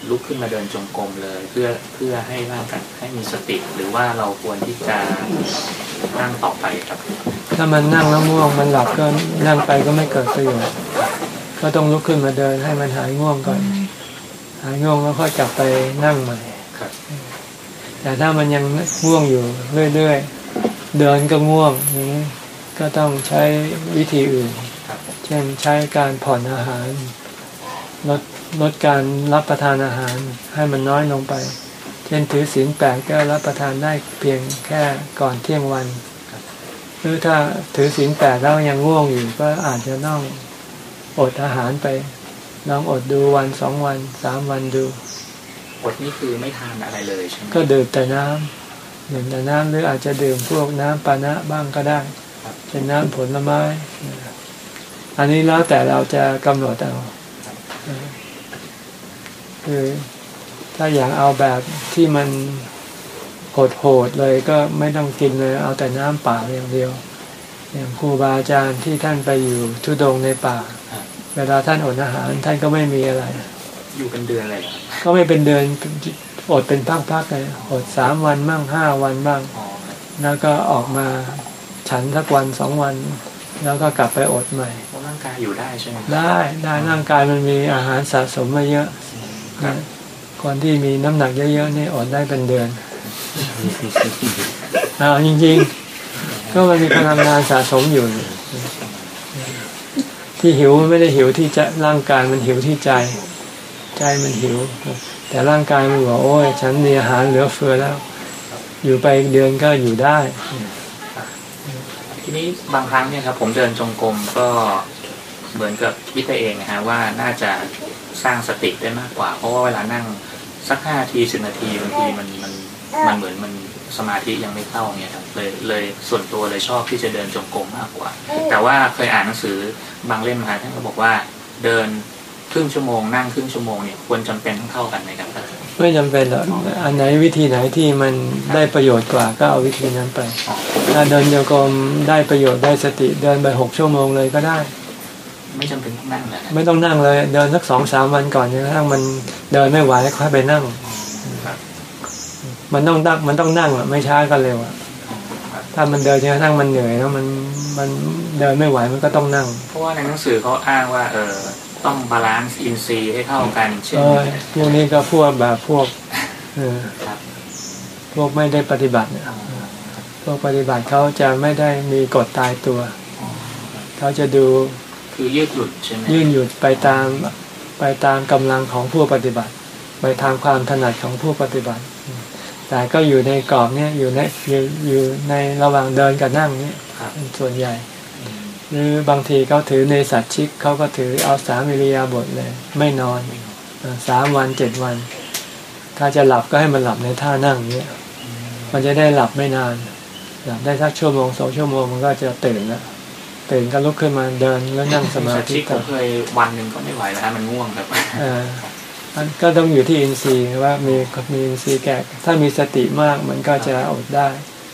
ลุกขึ้นมาเดินจงกรมเลย เพื่อเพื่อให้ร่างกายให้มีสติ หรือว่าเราควรที่จะนั่งต่อไปครับ ถ้ามันนั่งแล้วง่วงมันหลับก็นั่งไปก็ไม่เกิดประโยชน์ก็ต้องลุกขึ้นมาเดินให้มันหายง่วงก่อน หายง่วงแล้วค่อยกลับไปนั่งใหม่ แต่ถ้ามันยังง่วงอยู่เรื่อยๆ เดินก็ง่วงนี้ก็ต้องใช้วิธีอื่น เช่นใช้การผ่อนอาหาร ลดลดการรับประทานอาหารให้มันน้อยลงไป เช่นถือศีลแปดก็รับประทานได้เพียงแค่ก่อนเที่ยงวัน หรือถ้าถือศีลแปดแล้วยังง่วงอยู่ก็อาจจะต้องอดอาหารไป ลองอดดูวันสองวันสามวันดู อดนี่คือไม่ทานอะไรเลยใช่ไหมก็ดื่มแต่น้ำดื่มแต่น้ำหรืออาจจะดื่มพวกน้ำปานะบ้างก็ได้เป็นน้ำผลไม้ อันนี้แล้วแต่เราจะกำหนดเอาคือถ้าอยากเอาแบบที่มันโหดๆเลยก็ไม่ต้องกินเลย เอาแต่น้ำเปล่าอย่างเดียว อย่างครูบาอาจารย์ที่ท่านไปอยู่ทุดงในป่า เวลาท่านอดอาหารท่านก็ไม่มีอะไร อยู่เป็นเดือนเลยเหรอครับ ก็ไม่เป็นเดือนอดเป็นพักๆเลยอดสามวันบ้างห้าวันบ้างอ๋อครับแล้วก็ออกมาฉันสักวันสองวัน แล้วก็กลับไปอดใหม่เพราะร่างกายอยู่ได้ใช่ไหมครับได้ได้ร่างกายมันมีอาหารสะสมมาเยอะครับนะคนที่มีน้ำหนักเยอะๆนี่อดได้เป็นเดือนเอาจริง ๆ ก็มันมีพลังงานสะสมอยู่ ที่หิวมันไม่ได้หิวที่จะร่างกายมันหิวที่ใจ ใจมันหิว แต่ร่างกายมันบอกโอ้ยฉันมีอาหารเหลือเฟือแล้ว อยู่ไปเดือนก็อยู่ได้ ทีนี้บางครั้งเนี่ยครับ ผมเดินจงกรมก็เหมือนกับคิดไปเองนะฮะว่าน่าจะสร้างสติได้มากกว่า เพราะว่าเวลานั่งสักห้านาทีสิบนาทีบางทีมันมันมันเหมือนมันสมาธิยังไม่เข้าเนี่ยครับเลยเลยส่วนตัวเลยชอบที่จะเดินจงกรมมากกว่า แต่ว่าเคยอ่านหนังสือบางเล่มมาท่านก็บอกว่าเดิน ครึ่งชั่วโมงนั่งครึ่งชั่วโมงเนี่ยควรจำเป็นต้องเท่ากันไหมครับอาจารย์ไม่จำเป็นหรอกอันไหนวิธีไหนที่มันได้ประโยชน์กว่าก็เอาวิธีนั้นไปอ๋อถ้าเดินจงกรมได้ประโยชน์ได้สติเดินไปหกชั่วโมงเลยก็ได้ ไม่จำเป็นต้องนั่งแหละไม่ต้องนั่งเลย เดินสักสองสามวันก่อนจนกระทั่งมันเดินไม่ไหวค่อยไปนั่งครับมันต้องนั่งมันต้องนั่งอะไม่ช้าก็เร็วอะครับถ้ามันเดินจนกระทั่งมันเหนื่อยแล้วมันมันเดินไม่ไหวมันก็ต้องนั่ง เพราะว่าในหนังสือเขาอ้างว่าเออ ต้อง balance อินทรีย์ให้เท่ากันเช่นเออพวกนี้ก็พวกแบบพวกเออครับพวกไม่ได้ปฏิบัติเนี่ยพวกปฏิบัติเขาจะไม่ได้มีกฎตายตัว เขาจะดูคือยืดหยุ่นใช่ไหมยื่นหยุดไปตามไปตามกำลังของผู้ปฏิบัติ ไปตามความถนัดของผู้ปฏิบัติ แต่ก็อยู่ในกรอบเนี่ยอยู่ในอยู่อยู่ในระหว่างเดินกับนั่งเนี่ยครับเป็นส่วนใหญ่ หรือบางทีเขาถือในสัตว์ชิกเขาก็ถือเอาสามอิริยาบถเลย ไม่นอนเอ่อสามวันเจ็ดวัน ถ้าจะหลับก็ให้มันหลับในท่านั่งเนี้ยมันจะได้หลับไม่นาน หลับได้สักชั่วโมงสองชั่วโมงมันก็จะตื่นแล้วตื่นก็ลุกขึ้นมาเดินแล้วนั่งสมาสัตว์ธิชิกต่ผอมเคยวันหนึ่งก็ไม่ไหวแล้วฮะมันง่วงครับเอ่อมันก็ต้องอยู่ที่อินทรีย์ว่ามีมีอินทรีย์แก่ถ้ามีสติมากมันก็จะอดได้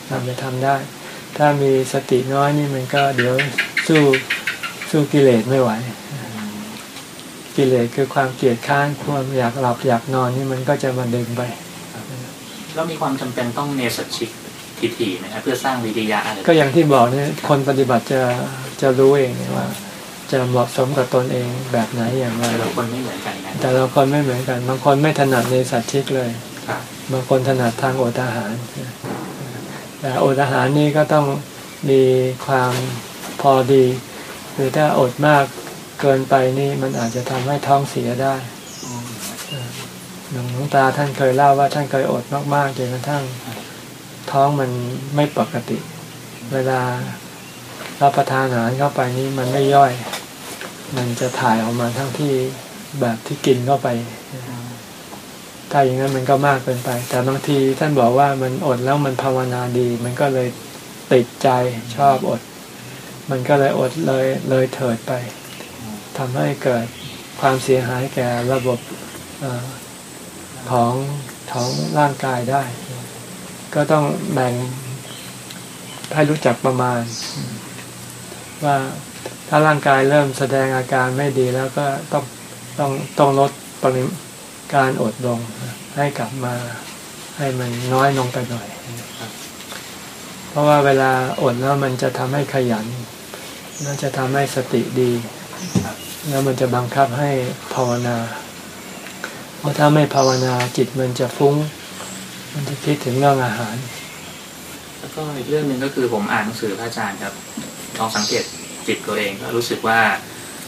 ทำจะทำได้ ถ้ามีสติน้อยนี่มันก็เดี๋ยว สู้สู้กิเลสไม่ไหว กิเลสคือความเกลียดค้านความอยากหลับอยากนอนนี่มันก็จะมาดึงไป แล้วมีความจำเป็นต้องเนสัตชิกทีๆนะครับเพื่อสร้างวิริยะอะไรก็อย่างที่บอกเนี่ยคนปฏิบัติจะจะรู้เองเนี่ยว่า จะเหมาะสมกับตนเองแบบไหนอย่างไรแต่ละคนไม่เหมือนกันนะแต่ละคนไม่เหมือนกัน บางคนไม่ถนัดในสัตว์ชิกเลยครับบางคนถนัดทางอดอาหารแต่อดอาหารนี่ก็ต้องมีความ พอดีหรือถ้าอดมากเกินไปนี่มันอาจจะทำให้ท้องเสียได้หลวงหลวงตาท่านเคยเล่าว่าท่านเคยอดมากๆจนกระทั่งท้องมันไม่ปกติ เวลารับประทานอาหารเข้าไปนี่มันไม่ย่อย มันจะถ่ายออกมาทั้งที่แบบที่กินเข้าไป ถ้าอย่างนั้นมันก็มากเกินไป แต่บางทีท่านบอกว่ามันอดแล้วมันภาวนาดี มันก็เลยติดใจชอบอด มันก็เลยอดเลยเลยเถิดไปทำให้เกิดความเสียหายแก่ระบบอของของร่างกายได้ ก็ต้องแบ่งให้รู้จักประมาณ ว่าถ้าร่างกายเริ่มแสดงอาการไม่ดีแล้วก็ต้องต้องต้องลดปริมการอดลงให้กลับมาให้มันน้อยลงไปหน่อย เพราะว่าเวลาอดแล้วมันจะทำให้ขยันแล้วจะทำให้สติดี แล้วมันจะบังคับให้ภาวนา เพราะถ้าไม่ภาวนาจิตมันจะฟุ้ง มันจะคิดถึงเรื่องอาหาร แล้วก็อีกเรื่องหนึ่งก็คือผมอ่านหนังสือพระอาจารย์ครับลองสังเกตจิตตัวเองก็รู้สึกว่า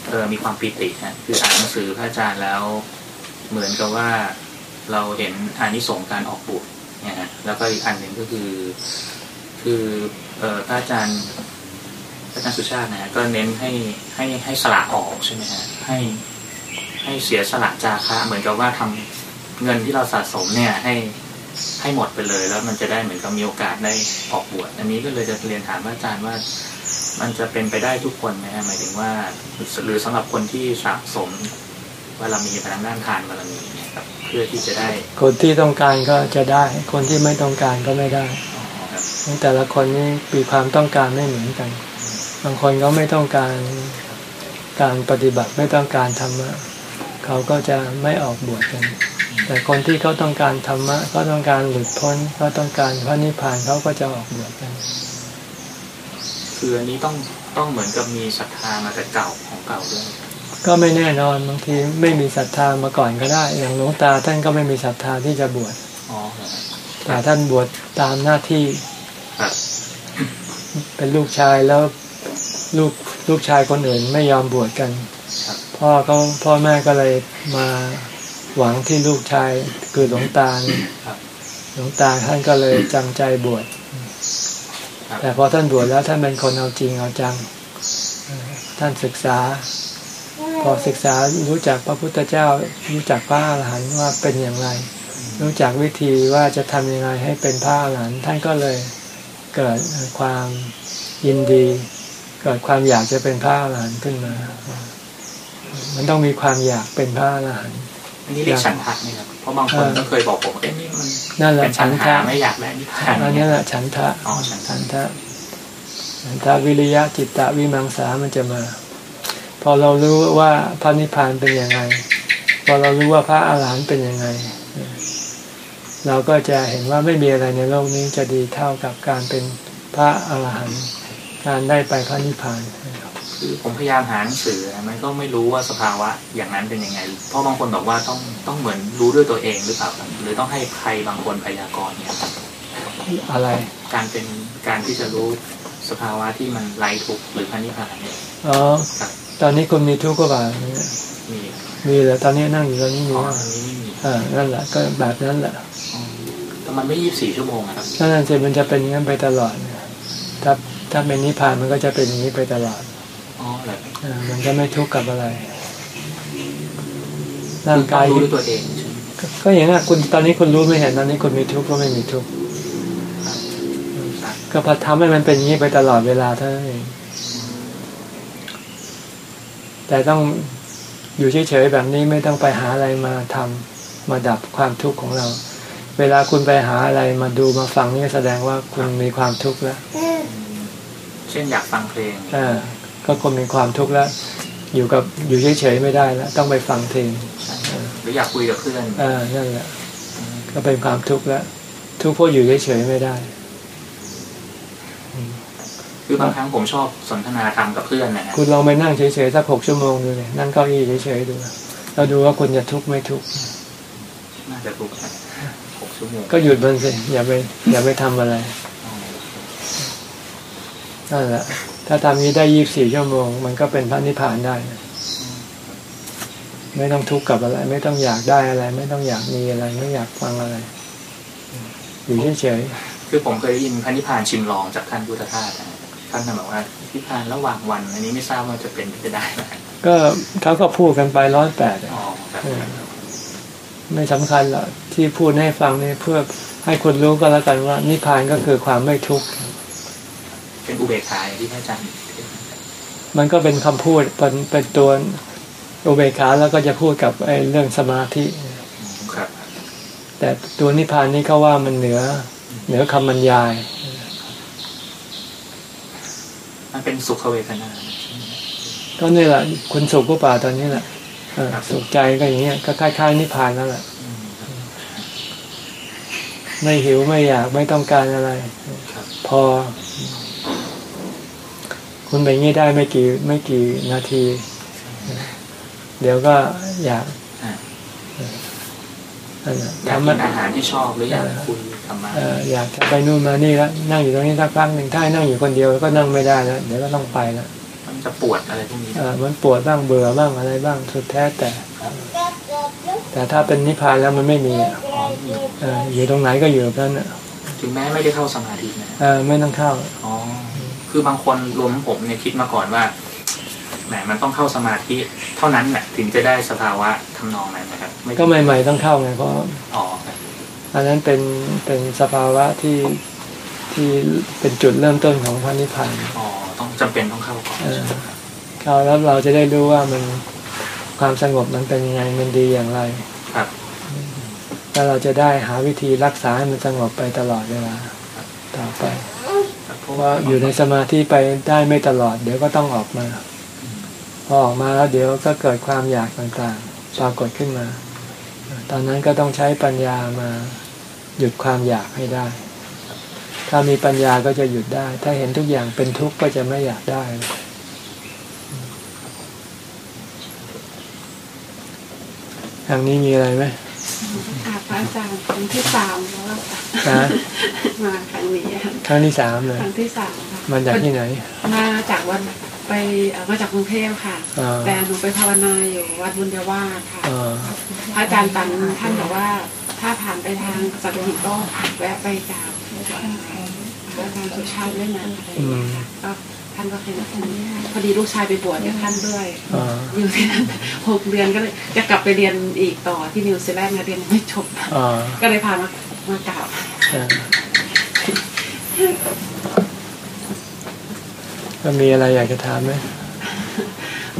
เออมีความปิติฮะคืออ่านหนังสือพระอาจารย์แล้ว เหมือนกับว่าเราเห็นอานิสงส์การออกบุตรเนี่ยฮะแล้วก็อีกอันหนึ่งก็คือ คือออพระอาจารย์พระอาจารย์สุชาตินะก็เน้นให้ให้ให้สละออกใช่ไหมฮะให้ให้เสียสละจาคะเหมือนกับว่าทำเงินที่เราสะสมเนี่ยให้ให้หมดไปเลยแล้วมันจะได้เหมือนกับมีโอกาสได้ออกบวชอันนี้ก็เลยจะเรียนถามอาจารย์ว่า มันจะเป็นไปได้ทุกคนไหมฮะหมายถึงว่าหรือสำหรับคนที่สะสมบารมีพลังด้านทานบารมีเนี่ยครับเพื่อที่จะได้ คนที่ต้องการก็จะได้ คนที่ไม่ต้องการก็ไม่ได้ แต่ละคนนี่มีความต้องการไม่เหมือนกัน บางคนก็ไม่ต้องการการปฏิบัติไม่ต้องการธรรมะเขาก็จะไม่ออกบวชกัน แต่คนที่เขาต้องการธรรมะเขาต้องการหลุดพ้นเขาต้องการพระนิพพานเขาก็จะออกบวชกัน คืออันนี้ต้องต้องเหมือนกับมีศรัทธามาแต่เก่าของเก่าด้วยก็ไม่แน่นอนบางทีไม่มีศรัทธามาก่อนก็ได้ อย่างหลวงตาท่านก็ไม่มีศรัทธาที่จะบวชอ๋อเหรอแต่ท่านบวชตามหน้าที่ครับ เป็นลูกชายแล้วลูกลูกชายคนอื่นไม่ยอมบวชกันพ่อเขาพ่อแม่ก็เลยมาหวังที่ลูกชายคือหลวงตาหลวงตาท่านก็เลยจำใจบวชแต่พอท่านบวชแล้วท่านเป็นคนเอาจริงเอาจัง ท่านศึกษา พอศึกษารู้จักพระพุทธเจ้า รู้จักพระอรหันต์ว่าเป็นอย่างไร รู้จักวิธีว่าจะทำยังไงให้เป็นพระอรหันต์ท่านก็เลย เกิดความยินดี เกิดความอยากจะเป็นพระอรหันต์ขึ้นมา มันต้องมีความอยากเป็นพระอรหันต์อันนี้เรียกฉันทะไหมครับเพราะบางคนก็เคยบอกผมเอ้ยนี่มันนั่นแหละเป็นฉัฉันนทะทะไม่อยากได้นิพพานอันนี้แหละฉันทะอ๋อฉันทะฉันทะฉันทะวิริยะจิตตะวิมังสามันจะมา พอเรารู้ว่าพระนิพพานเป็นยังไง พอเรารู้ว่าพระอาหารหันต์เป็นยังไง เราก็จะเห็นว่าไม่มีอะไรในโลกนี้จะดีเท่ากับการเป็นพระอาหารหันต์การได้ไปพระนิพพานคือผมพยายามหาหนังสือมันก็ไม่รู้ว่าสภาวะอย่างนั้นเป็นยังไง เพราะบางคนบอกว่าต้องต้องเหมือนรู้ด้วยตัวเองหรือเปล่าครับหรือต้องให้ใครบางคนพยากรณ์เนี่ยครับอะไร การเป็นการที่จะรู้สภาวะที่มันไร้ทุกข์หรือพระนิพพานเนี่ยอ๋อครับตอนนี้คุณมีทุกข์ก็บ่าเนี่ยมีมีเหรอตอนนี้นั่งอยู่ตอนนี้มีอ๋อว่าอันนี้ไม่มีอ่านั่นแหละก็แบบนั้นแหละอ๋อแต่ มันไม่ยี่สิบสี่ชั่วโมงอะครับนั่นสิมันจะเป็นอย่างนั้นไปตลอดเนี่ยถ้าถ้าเป็นนิพพานมันก็จะเป็นอย่างนี้ไปตลอดอ๋อเหรออ่ามันจะไม่ทุกข์กับอะไรร่างคือกายรู้ด้วยตัวเองใช่ไหมก็ก็อย่างนั้นคุณตอนนี้คุณรู้ไม่เห็นตอนนี้คุณมีทุกข์ก็ไม่มีทุกข์ครับก็พอทำให้มันเป็นอย่างนี้ไปตลอดเวลาเท่านั้นเองแต่ต้องอยู่เฉยๆแบบนี้ไม่ต้องไปหาอะไรมาทำมาดับความทุกข์ของเรา เวลาคุณไปหาอะไรมาดูมาฟังนี่แสดงว่าคุณมีความทุกข์แล้วเช่นอยากฟังเพลงอ่าก็คุณมีความทุกข์แล้ว อยู่กับอยู่เฉยๆไม่ได้แล้ว ต้องไปฟังเพลงหรืออยากคุยกับเพื่อนอ่านั่นแหละก็เป็นความทุกข์แล้ว ทุกข์เพราะอยู่เฉยๆไม่ได้คือบางครั้งผมชอบสนทนาธรรมกับเพื่อนนะฮะคุณลองไปนั่งเฉยๆสักหกชั่วโมงดูเลยนั่งเก้าอี้เฉยๆดูแล้วดูว่าคุณจะทุกข์ไม่ทุกข์น่าจะทุกข์นะห กชั่วโมงก็หยุดมันสิอย่าไปอย่าไปทำอะไรอ๋อนั่นแหละถ้าทำนี้ได้ยี่บสี่ชั่วโมง มันก็เป็นพระนิพพานได้นะไม่ต้องทุกข์กับอะไร ไม่ต้องอยากได้อะไร ไม่ต้องอยากมีอะไร ไม่อยากฟังอะไร อยู่เฉยคือผมเคยได้ยินพระนิพพานชิมลองจากท่านพุทธทาสนะท่านน่ะบอกว่านิพพานระหว่างวัน อันนี้ไม่ทราบว่าจะเป็นไปได้ไหมๆก็เขาก็พูดกันไปร้อยแปดอ๋อครับ ไม่สำคัญหรอกที่พูดให้ฟังนี่เพื่อให้คุณรู้ก็แล้วกันว่านิพพานก็คือความไม่ทุกข์เป็นอุเบกขาอย่างที่พระอาจารย์เทศน์มันก็เป็นคำพูดเป็นเป็นตัวอุเบกขาแล้วก็จะพูดกับไอ้เรื่องสมาธิครับแต่ตัวนิพพานนี่เขาว่ามันเหนือ เหนือคำบรรยาย มันเป็นสุขเวทนาก็นี่แหละคุณสุขผู้ป่าตอนนี้แหละเออ สุขใจก็อย่างเงี้ยก็คล้ายๆนิพพานนั่นแหละอืมครับไม่หิวไม่อยากไม่ต้องการอะไรครับพอ คุณเป็นอย่างนี้ได้ไม่กี่ไม่กี่นาที เดี๋ยวก็อยากอ่านั่นน่ะอยากทำกิมันนอาหารที่ชอบหรืออยากคุยธรรมะเอ่ออยากจะไปนู่นมานี่แล้วนั่งอยู่ตรงนี้สักพักหนึ่งถ้าให้นั่งอยู่คนเดียวก็นั่งไม่ได้แล้วเดี๋ยวก็ต้องไปแล้วมัน จะปวดอะไรพวกนี้เอ่อมันปวดบ้างเบื่อบ้างอะไรบ้างสุดแท้แต่ แต่ถ้าเป็นนิพพานแล้วมันไม่มีอะอ๋อมีเอ่ออยู่ตรงไหนก็อยู่แบบนั้นอะถึงแม้ไม่ได้เข้าสมาธินะเอ่อไม่ต้องเข้าอ๋อคือบางคนรวมทั้งผมเนี่ยคิดมาก่อนว่าแหมมันต้องเข้าสมาธิเท่านั้นแหละถึงจะได้สภาวะทำนองนั้นนะครับก็ใหม่ ๆ ต้องเข้าไงเพราะอ๋อครับอันนั้นเป็นเป็นสภาวะที่ที่เป็นจุดเริ่มต้นของพระนิพพานอ๋อ ต้องจำเป็นต้องเข้าก่อนเออเข้าแล้วเราจะได้รู้ว่ามันความสงบมันเป็นยังไงมันดีอย่างไร ครับแล้วเราจะได้หาวิธีรักษาให้มันสงบไปตลอดเวลาต่อไปครับเพเพราะราะว่าว่าอยู่ในสมาธิไปได้ไม่ตลอด เดี๋ยวก็ต้องออกมาพอออกมาแล้วเดี๋ยวก็เกิดความอยากต่างๆปรากฏขึ้นมา ตอนนั้นก็ต้องใช้ปัญญามาหยุดความอยากให้ได้ ถ้ามีปัญญาก็จะหยุดได้ ถ้าเห็นทุกอย่างเป็นทุกข์ก็จะไม่อยากได้ ทางนี้มีอะไรไหมค่ะพระอาจารย์ครั้งที่สามแล้วอะค่ะนะมาครั้งนี้ค่ะครั้งที่สามเลยครั้งที่สามค่ะมันจากที่ไหน มาจากวันไปเอ่อมาจากกรุงเทพค่ะอ่าแต่หนูไปภาวนาอยู่วัดบุญเดวาสค่ะอ่าพระอาจารย์ตันท่านบอกว่า ถ้าผ่านไปทางสัตหีบก็แวะไปกราบพระ อาจารย์สุชาติด้วยนะอะไรอย่างเงี้ยค่ะก็ท่านก็เคยพอดีลูกชายไปบวชกับท่านด้วยอ่าอยู่ที่นั่นหกเดือนก็เลยจะกลับไปเรียนอีกต่อที่นิวซีแลนด์นะเรียนไม่จบอ่าก็เลยพามามากราบอ่าก็มีอะไรอยากจะถามไหม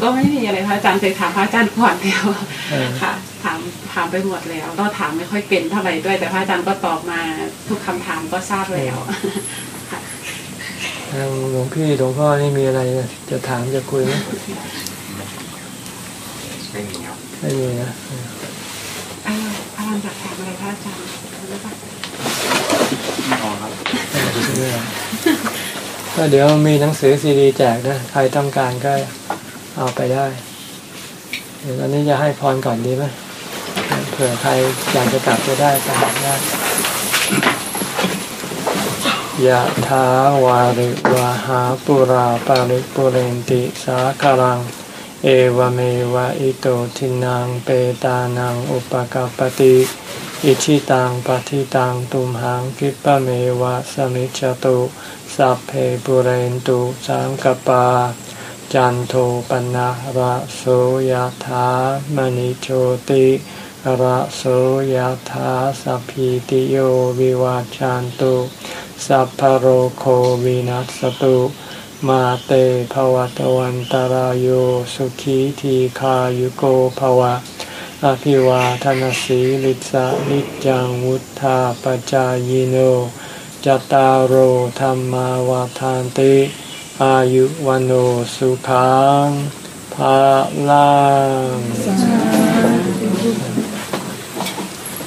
ก็ไม่มีอะไรพระอาจารย์เคยถามพระอาจารย์ก่อนแล้วเออค่ะ ถามถามไปหมดแล้ว ก็ถามไม่ค่อยเป็นเท่าไหร่ด้วย แต่พระอาจารย์ก็ตอบมาทุกคำถามก็ทราบแล้วค่ะทางหลวงพี่หลวงพ่อนี่มีอะไรจะถามจะคุยไหมไม่มีครับไม่มีนะอ้าวพระอาจารย์อยากถามอะไรพระอาจารย์รู้ปะพอครับเออก็เดี๋ยวมีหนังสือซีดีแจกนะ ใครต้องการก็เอาไปได้เดี๋ยวตอนนี้จะให้พรก่อนดีไหม เผื่อใครอยากจะกลับจะได้ก็ได้ยะถาวาริวาหาปุราปาริปุเรนติสาคารัง เอวเมวะอิโตทินังเปตานังอุปกปปติอิชิตังปฏิตังตุมหังคิปะเมวะสมิจจตุสัพเพปุเรนตุสังกปา จันโทปนะระโสยธามณิโชติ ระโสยธาสัพพิติโยวิวาจันตุสัพพโรโควินัสตุมาเตภวตวันตารโยสุขีทีขายุโกภวะ อภิวาทนสีลิสะนิจังวุธาปจายโนจตารโหธรรมาวาทานติ อายุวันโอสุขังภาลัง